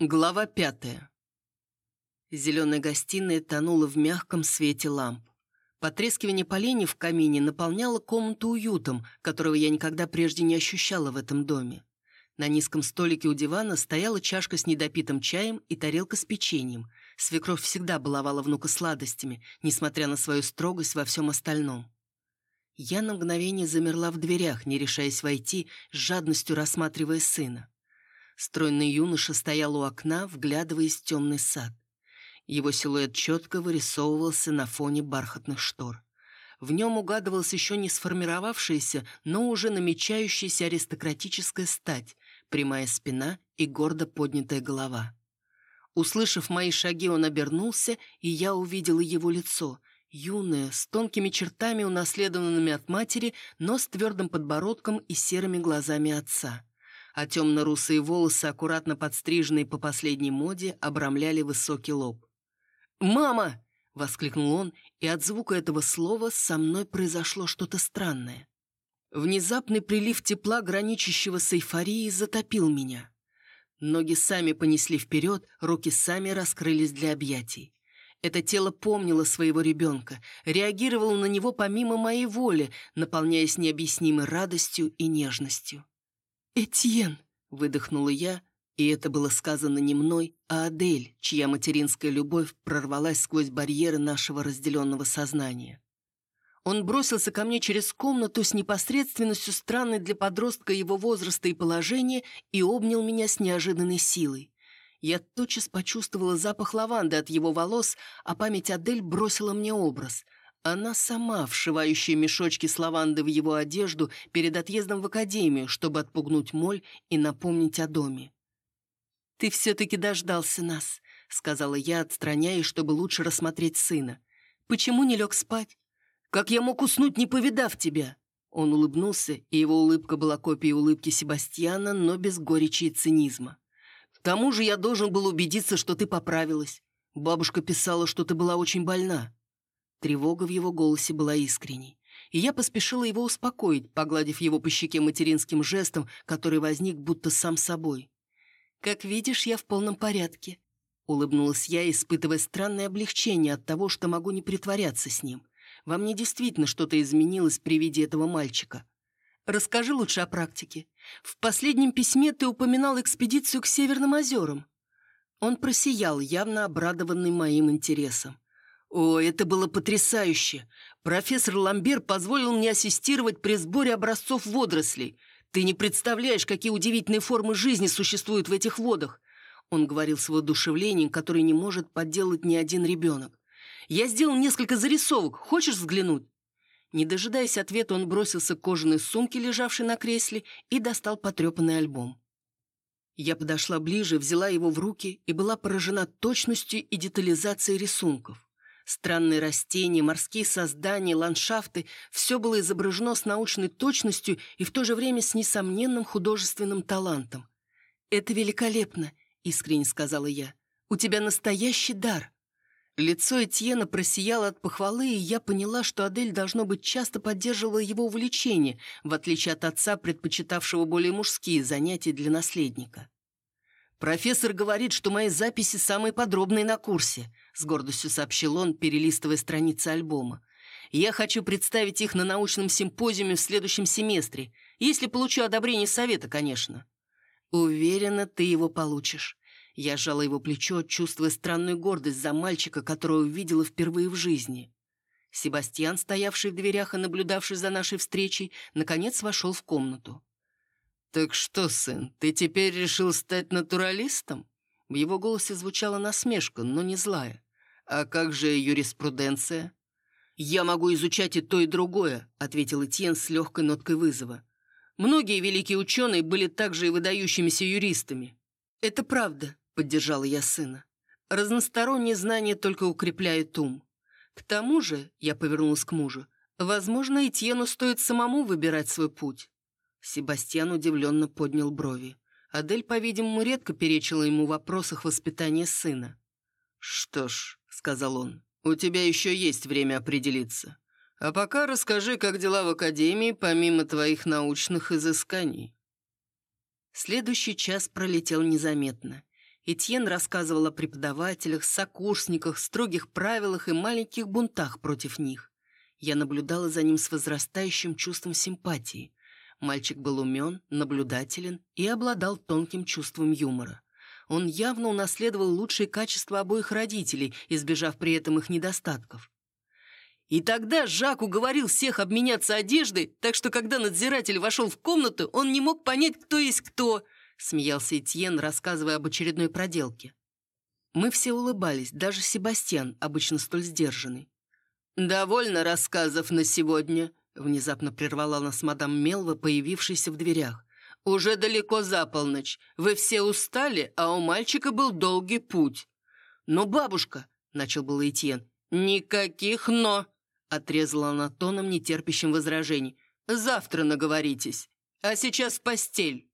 Глава пятая. Зеленая гостиная тонула в мягком свете ламп. Потрескивание поленьев в камине наполняло комнату уютом, которого я никогда прежде не ощущала в этом доме. На низком столике у дивана стояла чашка с недопитым чаем и тарелка с печеньем. Свекровь всегда баловала внука сладостями, несмотря на свою строгость во всем остальном. Я на мгновение замерла в дверях, не решаясь войти, с жадностью рассматривая сына. Стройный юноша стоял у окна, вглядываясь в темный сад. Его силуэт четко вырисовывался на фоне бархатных штор. В нем угадывалась еще не сформировавшаяся, но уже намечающаяся аристократическая стать, прямая спина и гордо поднятая голова. Услышав мои шаги, он обернулся, и я увидела его лицо, юное, с тонкими чертами, унаследованными от матери, но с твердым подбородком и серыми глазами отца а темно-русые волосы, аккуратно подстриженные по последней моде, обрамляли высокий лоб. «Мама!» — воскликнул он, и от звука этого слова со мной произошло что-то странное. Внезапный прилив тепла, граничащего с эйфорией, затопил меня. Ноги сами понесли вперед, руки сами раскрылись для объятий. Это тело помнило своего ребенка, реагировало на него помимо моей воли, наполняясь необъяснимой радостью и нежностью. «Этьен!» — выдохнула я, и это было сказано не мной, а Адель, чья материнская любовь прорвалась сквозь барьеры нашего разделенного сознания. Он бросился ко мне через комнату с непосредственностью странной для подростка его возраста и положения и обнял меня с неожиданной силой. Я тотчас почувствовала запах лаванды от его волос, а память Адель бросила мне образ — она сама, вшивающая мешочки с лавандой в его одежду перед отъездом в академию, чтобы отпугнуть моль и напомнить о доме. «Ты все-таки дождался нас», — сказала я, отстраняясь, чтобы лучше рассмотреть сына. «Почему не лег спать? Как я мог уснуть, не повидав тебя?» Он улыбнулся, и его улыбка была копией улыбки Себастьяна, но без горечи и цинизма. «К тому же я должен был убедиться, что ты поправилась. Бабушка писала, что ты была очень больна». Тревога в его голосе была искренней. И я поспешила его успокоить, погладив его по щеке материнским жестом, который возник будто сам собой. «Как видишь, я в полном порядке», — улыбнулась я, испытывая странное облегчение от того, что могу не притворяться с ним. Во мне действительно что-то изменилось при виде этого мальчика. «Расскажи лучше о практике. В последнем письме ты упоминал экспедицию к Северным озерам». Он просиял, явно обрадованный моим интересом. О, это было потрясающе! Профессор Ламбер позволил мне ассистировать при сборе образцов водорослей. Ты не представляешь, какие удивительные формы жизни существуют в этих водах. Он говорил с воодушевлением, которое не может подделать ни один ребенок. Я сделал несколько зарисовок. Хочешь взглянуть? Не дожидаясь ответа, он бросился к кожаной сумке, лежавшей на кресле, и достал потрепанный альбом. Я подошла ближе, взяла его в руки и была поражена точностью и детализацией рисунков. Странные растения, морские создания, ландшафты – все было изображено с научной точностью и в то же время с несомненным художественным талантом. «Это великолепно», – искренне сказала я. «У тебя настоящий дар». Лицо Этьена просияло от похвалы, и я поняла, что Адель, должно быть, часто поддерживала его увлечение, в отличие от отца, предпочитавшего более мужские занятия для наследника. «Профессор говорит, что мои записи самые подробные на курсе», с гордостью сообщил он, перелистывая страницы альбома. «Я хочу представить их на научном симпозиуме в следующем семестре, если получу одобрение совета, конечно». «Уверена, ты его получишь». Я сжала его плечо, чувствуя странную гордость за мальчика, которого увидела впервые в жизни. Себастьян, стоявший в дверях и наблюдавший за нашей встречей, наконец вошел в комнату. «Так что, сын, ты теперь решил стать натуралистом?» В его голосе звучала насмешка, но не злая. «А как же юриспруденция?» «Я могу изучать и то, и другое», — ответил Этьен с легкой ноткой вызова. «Многие великие ученые были также и выдающимися юристами». «Это правда», — поддержала я сына. «Разносторонние знания только укрепляют ум. К тому же», — я повернулась к мужу, «возможно, Этьену стоит самому выбирать свой путь». Себастьян удивленно поднял брови. Адель, по-видимому, редко перечила ему в вопросах воспитания сына. «Что ж», — сказал он, — «у тебя еще есть время определиться. А пока расскажи, как дела в Академии, помимо твоих научных изысканий». Следующий час пролетел незаметно. Этьен рассказывал о преподавателях, сокурсниках, строгих правилах и маленьких бунтах против них. Я наблюдала за ним с возрастающим чувством симпатии. Мальчик был умен, наблюдателен и обладал тонким чувством юмора. Он явно унаследовал лучшие качества обоих родителей, избежав при этом их недостатков. И тогда Жак уговорил всех обменяться одеждой, так что когда надзиратель вошел в комнату, он не мог понять, кто есть кто –— смеялся Этьен, рассказывая об очередной проделке. Мы все улыбались, даже Себастьян, обычно столь сдержанный. «Довольно рассказов на сегодня», — внезапно прервала нас мадам Мелва, появившаяся в дверях. «Уже далеко за полночь. Вы все устали, а у мальчика был долгий путь». «Но бабушка», — начал был Этьен. «Никаких «но», — отрезала она тоном, нетерпящим возражений. «Завтра наговоритесь. А сейчас в постель».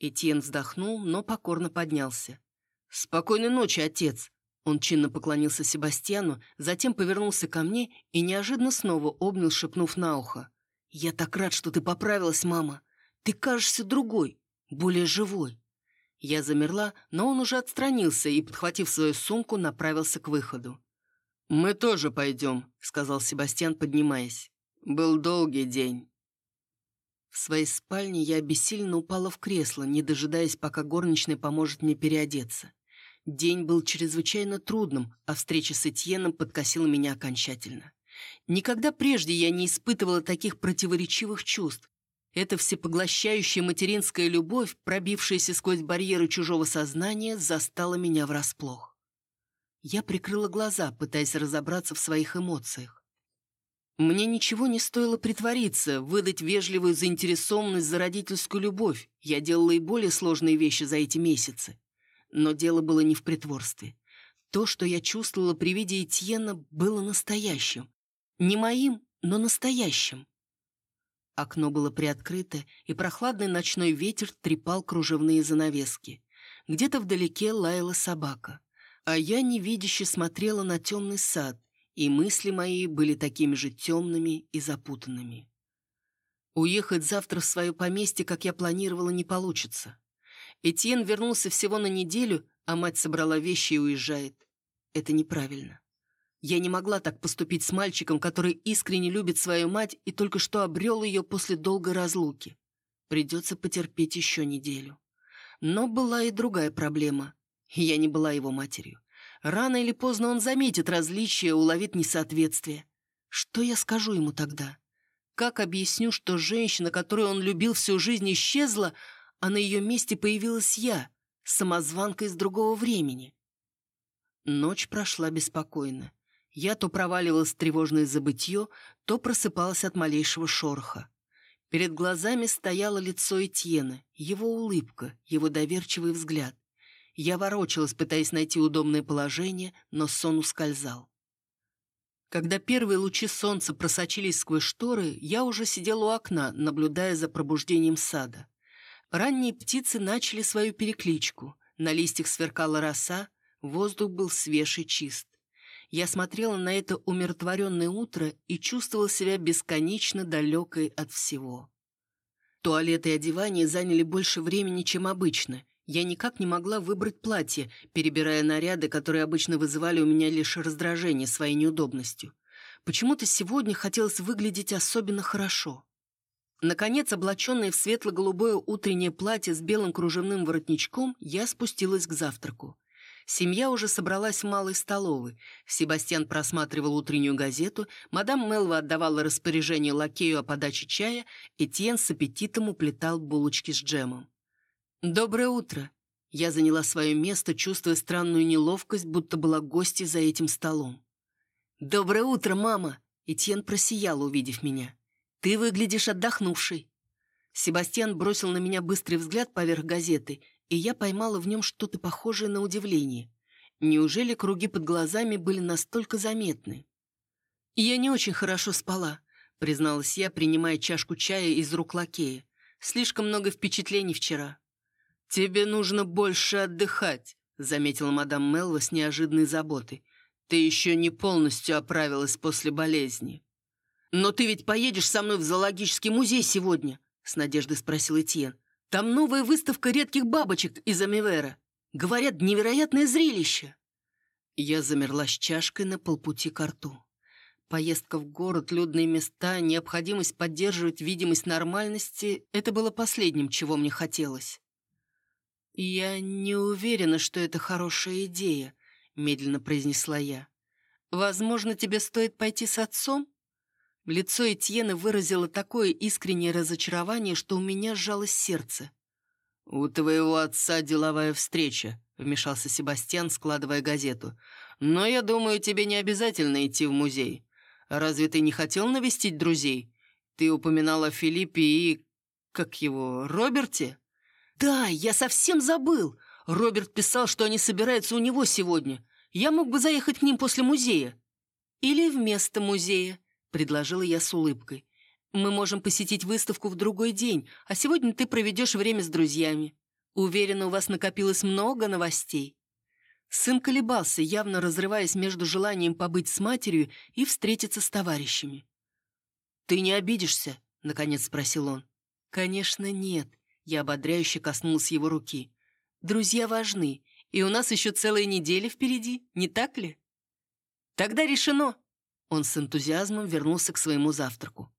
Этьен вздохнул, но покорно поднялся. «Спокойной ночи, отец!» Он чинно поклонился Себастьяну, затем повернулся ко мне и неожиданно снова обнял, шепнув на ухо. «Я так рад, что ты поправилась, мама. Ты кажешься другой, более живой». Я замерла, но он уже отстранился и, подхватив свою сумку, направился к выходу. «Мы тоже пойдем», — сказал Себастьян, поднимаясь. «Был долгий день». В своей спальне я бессильно упала в кресло, не дожидаясь, пока горничная поможет мне переодеться. День был чрезвычайно трудным, а встреча с Этьеном подкосила меня окончательно. Никогда прежде я не испытывала таких противоречивых чувств. Эта всепоглощающая материнская любовь, пробившаяся сквозь барьеры чужого сознания, застала меня врасплох. Я прикрыла глаза, пытаясь разобраться в своих эмоциях. Мне ничего не стоило притвориться, выдать вежливую заинтересованность за родительскую любовь. Я делала и более сложные вещи за эти месяцы. Но дело было не в притворстве. То, что я чувствовала при виде Этьена, было настоящим. Не моим, но настоящим. Окно было приоткрыто, и прохладный ночной ветер трепал кружевные занавески. Где-то вдалеке лаяла собака. А я невидяще смотрела на темный сад, и мысли мои были такими же темными и запутанными. Уехать завтра в свое поместье, как я планировала, не получится. Этьен вернулся всего на неделю, а мать собрала вещи и уезжает. Это неправильно. Я не могла так поступить с мальчиком, который искренне любит свою мать и только что обрел ее после долгой разлуки. Придется потерпеть еще неделю. Но была и другая проблема. Я не была его матерью. Рано или поздно он заметит различия, уловит несоответствие. Что я скажу ему тогда? Как объясню, что женщина, которую он любил всю жизнь, исчезла, а на ее месте появилась я, самозванка из другого времени? Ночь прошла беспокойно. Я то проваливалась в тревожное забытье, то просыпалась от малейшего шороха. Перед глазами стояло лицо Этьена, его улыбка, его доверчивый взгляд. Я ворочалась, пытаясь найти удобное положение, но сон ускользал. Когда первые лучи солнца просочились сквозь шторы, я уже сидел у окна, наблюдая за пробуждением сада. Ранние птицы начали свою перекличку. На листьях сверкала роса, воздух был свеж и чист. Я смотрела на это умиротворенное утро и чувствовала себя бесконечно далекой от всего. Туалет и одевание заняли больше времени, чем обычно, я никак не могла выбрать платье, перебирая наряды, которые обычно вызывали у меня лишь раздражение своей неудобностью. Почему-то сегодня хотелось выглядеть особенно хорошо. Наконец, облаченная в светло-голубое утреннее платье с белым кружевным воротничком, я спустилась к завтраку. Семья уже собралась в малой столовой. Себастьян просматривал утреннюю газету, мадам Мелва отдавала распоряжение лакею о подаче чая, и Тьен с аппетитом уплетал булочки с джемом. «Доброе утро!» Я заняла свое место, чувствуя странную неловкость, будто была гостьей за этим столом. «Доброе утро, мама!» Этьен просиял, увидев меня. «Ты выглядишь отдохнувшей!» Себастьян бросил на меня быстрый взгляд поверх газеты, и я поймала в нем что-то похожее на удивление. Неужели круги под глазами были настолько заметны? «Я не очень хорошо спала», — призналась я, принимая чашку чая из рук лакея. «Слишком много впечатлений вчера». «Тебе нужно больше отдыхать», — заметила мадам Мелва с неожиданной заботой. «Ты еще не полностью оправилась после болезни». «Но ты ведь поедешь со мной в зоологический музей сегодня?» — с надеждой спросил Этьен. «Там новая выставка редких бабочек из Амивера». Говорят, невероятное зрелище!» Я замерла с чашкой на полпути к рту. Поездка в город, людные места, необходимость поддерживать видимость нормальности — это было последним, чего мне хотелось. «Я не уверена, что это хорошая идея», — медленно произнесла я. «Возможно, тебе стоит пойти с отцом?» Лицо Этьена выразило такое искреннее разочарование, что у меня сжалось сердце. «У твоего отца деловая встреча», — вмешался Себастьян, складывая газету. «Но я думаю, тебе не обязательно идти в музей. Разве ты не хотел навестить друзей? Ты упоминала Филиппе и... как его, Роберте?» «Да, я совсем забыл. Роберт писал, что они собираются у него сегодня. Я мог бы заехать к ним после музея». «Или вместо музея», — предложила я с улыбкой. «Мы можем посетить выставку в другой день, а сегодня ты проведешь время с друзьями. Уверена, у вас накопилось много новостей». Сын колебался, явно разрываясь между желанием побыть с матерью и встретиться с товарищами. «Ты не обидишься?» — наконец спросил он. «Конечно, нет». Я ободряюще коснулась его руки. «Друзья важны, и у нас еще целая неделя впереди, не так ли?» «Тогда решено!» Он с энтузиазмом вернулся к своему завтраку.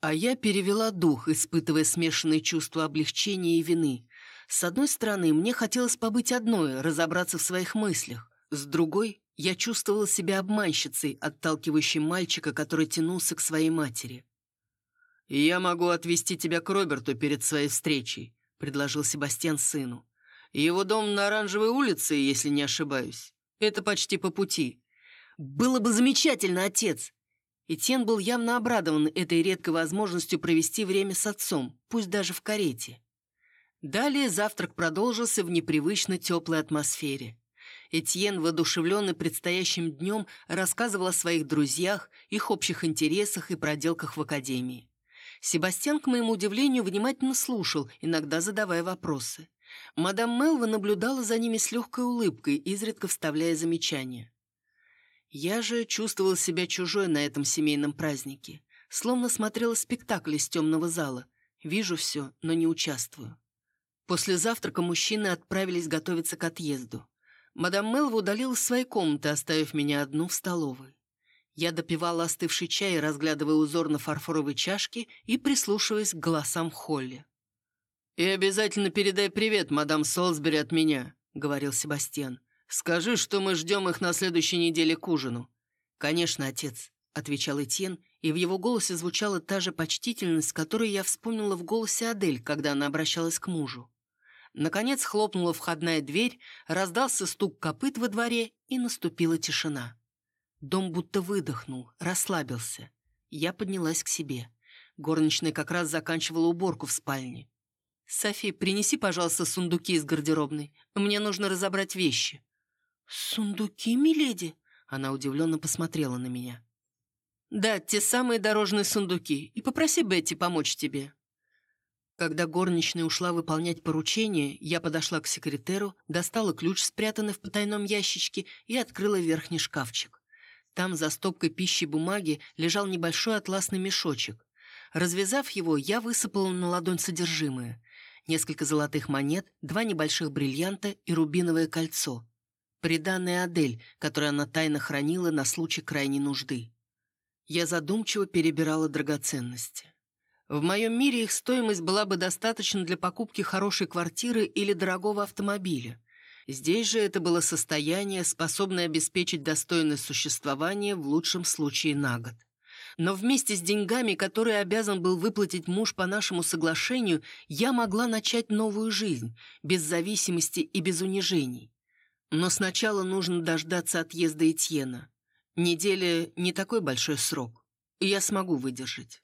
А я перевела дух, испытывая смешанные чувства облегчения и вины. С одной стороны, мне хотелось побыть одной, разобраться в своих мыслях. С другой, я чувствовала себя обманщицей, отталкивающей мальчика, который тянулся к своей матери. «Я могу отвезти тебя к Роберту перед своей встречей», — предложил Себастьян сыну. «Его дом на Оранжевой улице, если не ошибаюсь. Это почти по пути». «Было бы замечательно, отец!» Этьен был явно обрадован этой редкой возможностью провести время с отцом, пусть даже в карете. Далее завтрак продолжился в непривычно теплой атмосфере. Этьен, воодушевленный предстоящим днем, рассказывал о своих друзьях, их общих интересах и проделках в академии. Себастьян, к моему удивлению, внимательно слушал, иногда задавая вопросы. Мадам Мелва наблюдала за ними с легкой улыбкой, изредка вставляя замечания. Я же чувствовал себя чужой на этом семейном празднике, словно смотрела спектакль из темного зала. Вижу все, но не участвую. После завтрака мужчины отправились готовиться к отъезду. Мадам Мелва удалилась в своей комнаты, оставив меня одну в столовой. Я допивала остывший чай, разглядывая узор на фарфоровой чашке и прислушиваясь к голосам в холле. «И обязательно передай привет, мадам Солсбери, от меня», — говорил Себастьян. «Скажи, что мы ждем их на следующей неделе к ужину». «Конечно, отец», — отвечал Этьен, и в его голосе звучала та же почтительность, которую я вспомнила в голосе Адель, когда она обращалась к мужу. Наконец хлопнула входная дверь, раздался стук копыт во дворе, и наступила тишина. Дом будто выдохнул, расслабился. Я поднялась к себе. Горничная как раз заканчивала уборку в спальне. «Софи, принеси, пожалуйста, сундуки из гардеробной. Мне нужно разобрать вещи». «Сундуки, миледи?» Она удивленно посмотрела на меня. «Да, те самые дорожные сундуки. И попроси Бетти помочь тебе». Когда горничная ушла выполнять поручение, я подошла к секретеру, достала ключ, спрятанный в потайном ящичке, и открыла верхний шкафчик. Там за стопкой пищи бумаги лежал небольшой атласный мешочек. Развязав его, я высыпала на ладонь содержимое. Несколько золотых монет, два небольших бриллианта и рубиновое кольцо. Приданное Адель, которое она тайно хранила на случай крайней нужды. Я задумчиво перебирала драгоценности. В моем мире их стоимость была бы достаточна для покупки хорошей квартиры или дорогого автомобиля. Здесь же это было состояние, способное обеспечить достойное существование в лучшем случае на год. Но вместе с деньгами, которые обязан был выплатить муж по нашему соглашению, я могла начать новую жизнь, без зависимости и без унижений. Но сначала нужно дождаться отъезда Этьена. Неделя — не такой большой срок, я смогу выдержать.